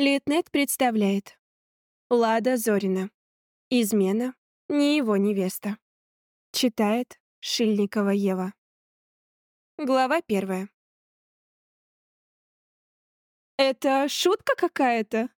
Литнет представляет. Лада Зорина. Измена. Не его невеста. Читает Шильникова Ева. Глава первая. «Это шутка какая-то?»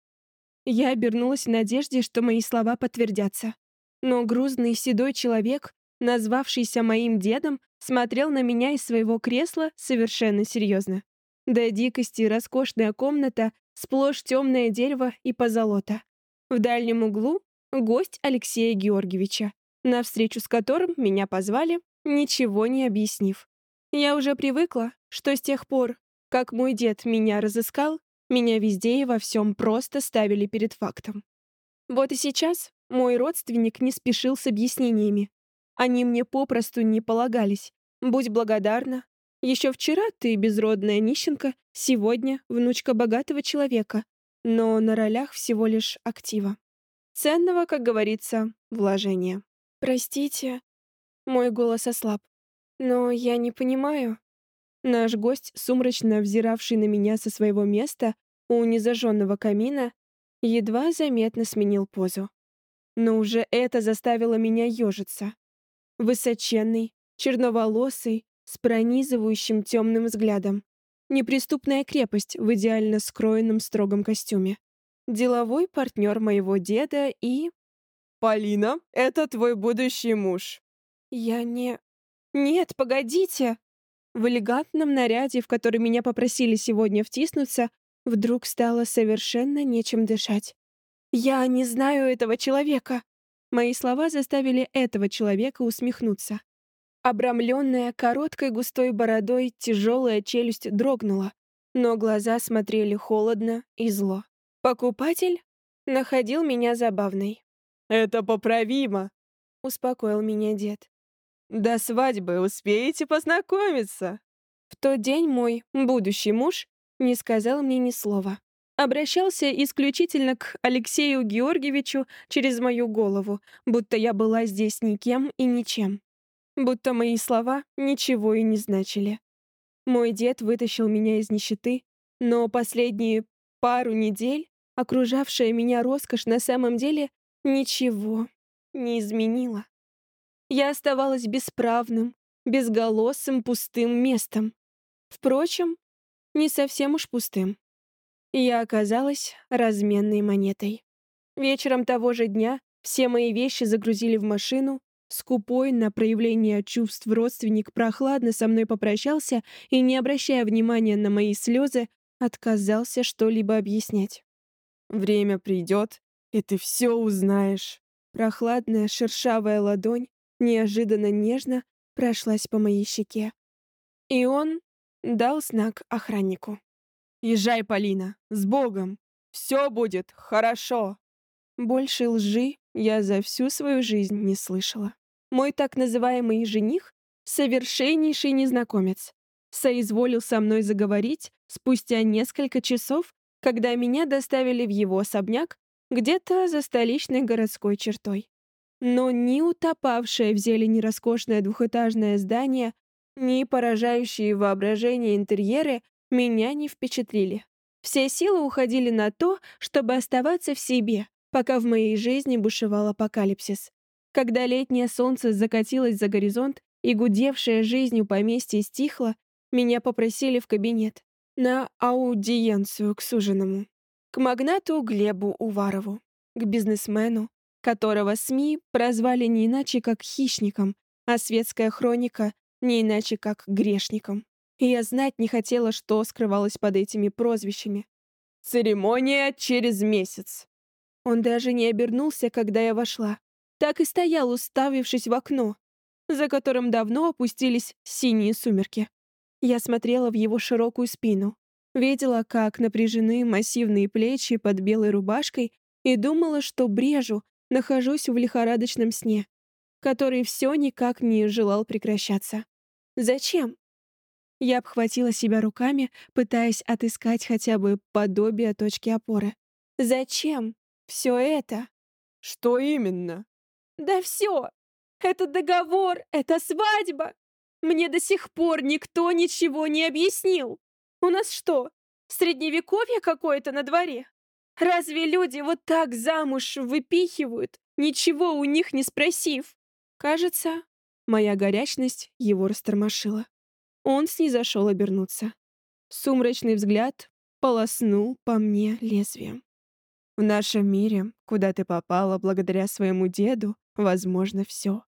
Я обернулась в надежде, что мои слова подтвердятся. Но грузный седой человек, назвавшийся моим дедом, смотрел на меня из своего кресла совершенно серьезно. До дикости роскошная комната сплошь темное дерево и позолота. В дальнем углу — гость Алексея Георгиевича, на встречу с которым меня позвали, ничего не объяснив. Я уже привыкла, что с тех пор, как мой дед меня разыскал, меня везде и во всем просто ставили перед фактом. Вот и сейчас мой родственник не спешил с объяснениями. Они мне попросту не полагались. Будь благодарна, еще вчера ты безродная нищенка, сегодня внучка богатого человека, но на ролях всего лишь актива. Ценного, как говорится, вложения. Простите, мой голос ослаб, но я не понимаю. Наш гость, сумрачно взиравший на меня со своего места у незажженного камина, едва заметно сменил позу. Но уже это заставило меня ежиться. Высоченный, черноволосый, с пронизывающим темным взглядом. Неприступная крепость в идеально скроенном строгом костюме. Деловой партнер моего деда и... «Полина, это твой будущий муж». «Я не...» «Нет, погодите!» В элегантном наряде, в который меня попросили сегодня втиснуться, вдруг стало совершенно нечем дышать. «Я не знаю этого человека!» Мои слова заставили этого человека усмехнуться. Обрамленная короткой густой бородой, тяжелая челюсть дрогнула, но глаза смотрели холодно и зло. Покупатель находил меня забавной. «Это поправимо», — успокоил меня дед. «До свадьбы успеете познакомиться». В тот день мой будущий муж не сказал мне ни слова. Обращался исключительно к Алексею Георгиевичу через мою голову, будто я была здесь никем и ничем будто мои слова ничего и не значили. Мой дед вытащил меня из нищеты, но последние пару недель окружавшая меня роскошь на самом деле ничего не изменила. Я оставалась бесправным, безголосым, пустым местом. Впрочем, не совсем уж пустым. Я оказалась разменной монетой. Вечером того же дня все мои вещи загрузили в машину, Скупой на проявление чувств родственник прохладно со мной попрощался и, не обращая внимания на мои слезы, отказался что-либо объяснять. «Время придет, и ты все узнаешь». Прохладная шершавая ладонь неожиданно нежно прошлась по моей щеке. И он дал знак охраннику. «Езжай, Полина, с Богом! Все будет хорошо!» Больше лжи я за всю свою жизнь не слышала. Мой так называемый жених — совершеннейший незнакомец. Соизволил со мной заговорить спустя несколько часов, когда меня доставили в его особняк где-то за столичной городской чертой. Но ни утопавшее в зелени роскошное двухэтажное здание, ни поражающие воображение интерьеры меня не впечатлили. Все силы уходили на то, чтобы оставаться в себе, пока в моей жизни бушевал апокалипсис. Когда летнее солнце закатилось за горизонт и гудевшая жизнью поместье стихло, меня попросили в кабинет на аудиенцию к суженому, к магнату Глебу Уварову, к бизнесмену, которого СМИ прозвали не иначе как хищником, а светская хроника не иначе как грешником. И я знать не хотела, что скрывалось под этими прозвищами. «Церемония через месяц». Он даже не обернулся, когда я вошла так и стоял, уставившись в окно, за которым давно опустились синие сумерки. Я смотрела в его широкую спину, видела, как напряжены массивные плечи под белой рубашкой и думала, что брежу, нахожусь в лихорадочном сне, который все никак не желал прекращаться. Зачем? Я обхватила себя руками, пытаясь отыскать хотя бы подобие точки опоры. Зачем все это? Что именно? Да все! Это договор, это свадьба! Мне до сих пор никто ничего не объяснил. У нас что, средневековье какое-то на дворе? Разве люди вот так замуж выпихивают, ничего у них не спросив? Кажется, моя горячность его растормошила. Он снизошел обернуться. Сумрачный взгляд полоснул по мне лезвием. В нашем мире, куда ты попала благодаря своему деду, возможно все.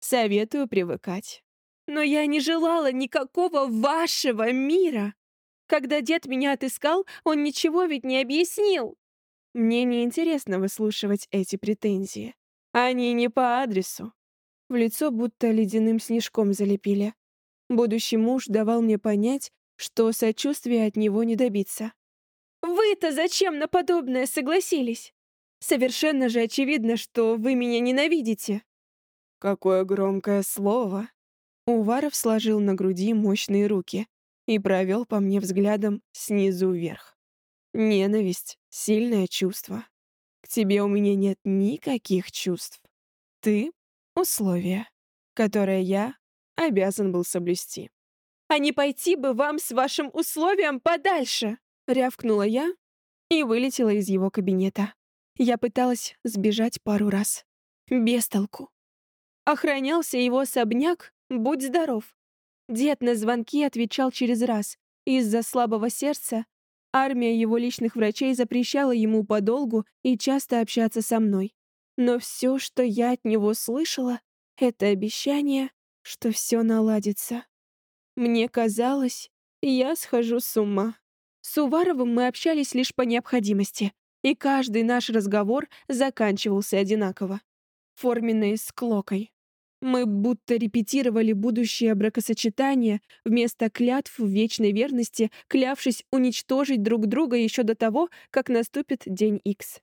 Советую привыкать. Но я не желала никакого вашего мира. Когда дед меня отыскал, он ничего ведь не объяснил. Мне не интересно выслушивать эти претензии. Они не по адресу. В лицо будто ледяным снежком залепили. Будущий муж давал мне понять, что сочувствия от него не добиться. «Вы-то зачем на подобное согласились? Совершенно же очевидно, что вы меня ненавидите». «Какое громкое слово!» Уваров сложил на груди мощные руки и провел по мне взглядом снизу вверх. Ненависть — сильное чувство. К тебе у меня нет никаких чувств. Ты — условие, которое я обязан был соблюсти. «А не пойти бы вам с вашим условием подальше!» — рявкнула я и вылетела из его кабинета. Я пыталась сбежать пару раз. Без толку. Охранялся его особняк, будь здоров. Дед на звонки отвечал через раз. Из-за слабого сердца Армия его личных врачей запрещала ему подолгу и часто общаться со мной. Но все, что я от него слышала, это обещание, что все наладится. Мне казалось, я схожу с ума. С Уваровым мы общались лишь по необходимости, и каждый наш разговор заканчивался одинаково. Форменной склокой. Мы будто репетировали будущее бракосочетание вместо клятв в вечной верности, клявшись уничтожить друг друга еще до того, как наступит день Икс.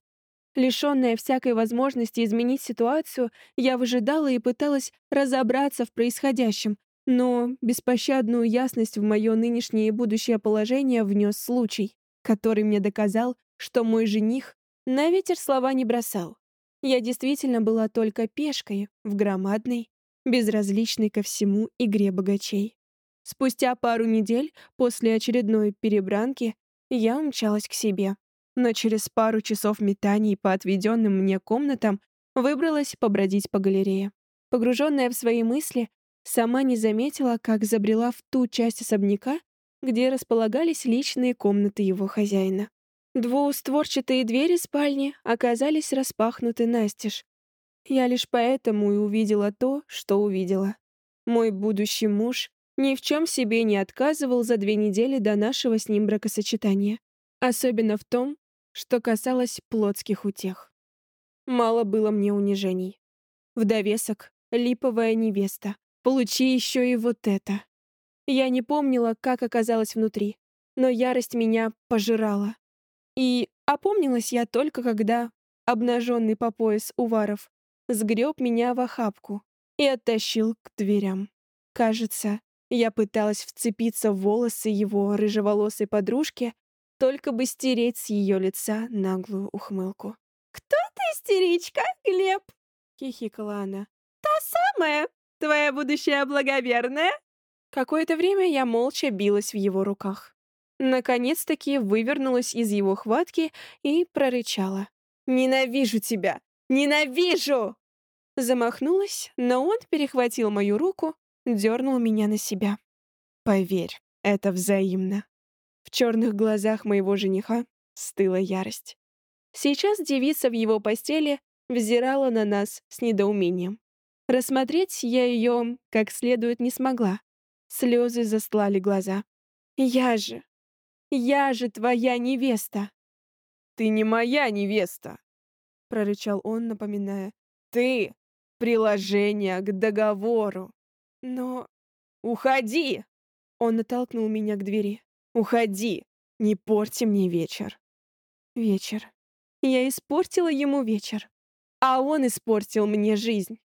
Лишенная всякой возможности изменить ситуацию, я выжидала и пыталась разобраться в происходящем, но беспощадную ясность в мое нынешнее и будущее положение внес случай, который мне доказал, что мой жених на ветер слова не бросал. Я действительно была только пешкой в громадной, безразличной ко всему игре богачей. Спустя пару недель после очередной перебранки я умчалась к себе, но через пару часов метаний по отведенным мне комнатам выбралась побродить по галерее. Погруженная в свои мысли, сама не заметила, как забрела в ту часть особняка, где располагались личные комнаты его хозяина. Двустворчатые двери спальни оказались распахнуты настежь. Я лишь поэтому и увидела то, что увидела. Мой будущий муж ни в чем себе не отказывал за две недели до нашего с ним бракосочетания. Особенно в том, что касалось плотских утех. Мало было мне унижений. В довесок — липовая невеста. Получи еще и вот это. Я не помнила, как оказалась внутри, но ярость меня пожирала. И опомнилась я только когда, обнаженный по пояс Уваров, сгреб меня в охапку и оттащил к дверям. Кажется, я пыталась вцепиться в волосы его рыжеволосой подружки, только бы стереть с ее лица наглую ухмылку. «Кто ты, истеричка, Глеб?» — хихикала она. «Та самая, твоя будущая благоверная?» Какое-то время я молча билась в его руках. Наконец-таки вывернулась из его хватки и прорычала. «Ненавижу тебя! Ненавижу!» Замахнулась, но он перехватил мою руку, дернул меня на себя. Поверь, это взаимно. В черных глазах моего жениха стыла ярость. Сейчас девица в его постели взирала на нас с недоумением. Рассмотреть я ее как следует не смогла. Слезы застлали глаза. «Я же, я же твоя невеста!» «Ты не моя невеста!» — прорычал он, напоминая. «Ты — приложение к договору!» «Но...» «Уходи!» Он натолкнул меня к двери. «Уходи! Не порти мне вечер!» Вечер. Я испортила ему вечер. А он испортил мне жизнь.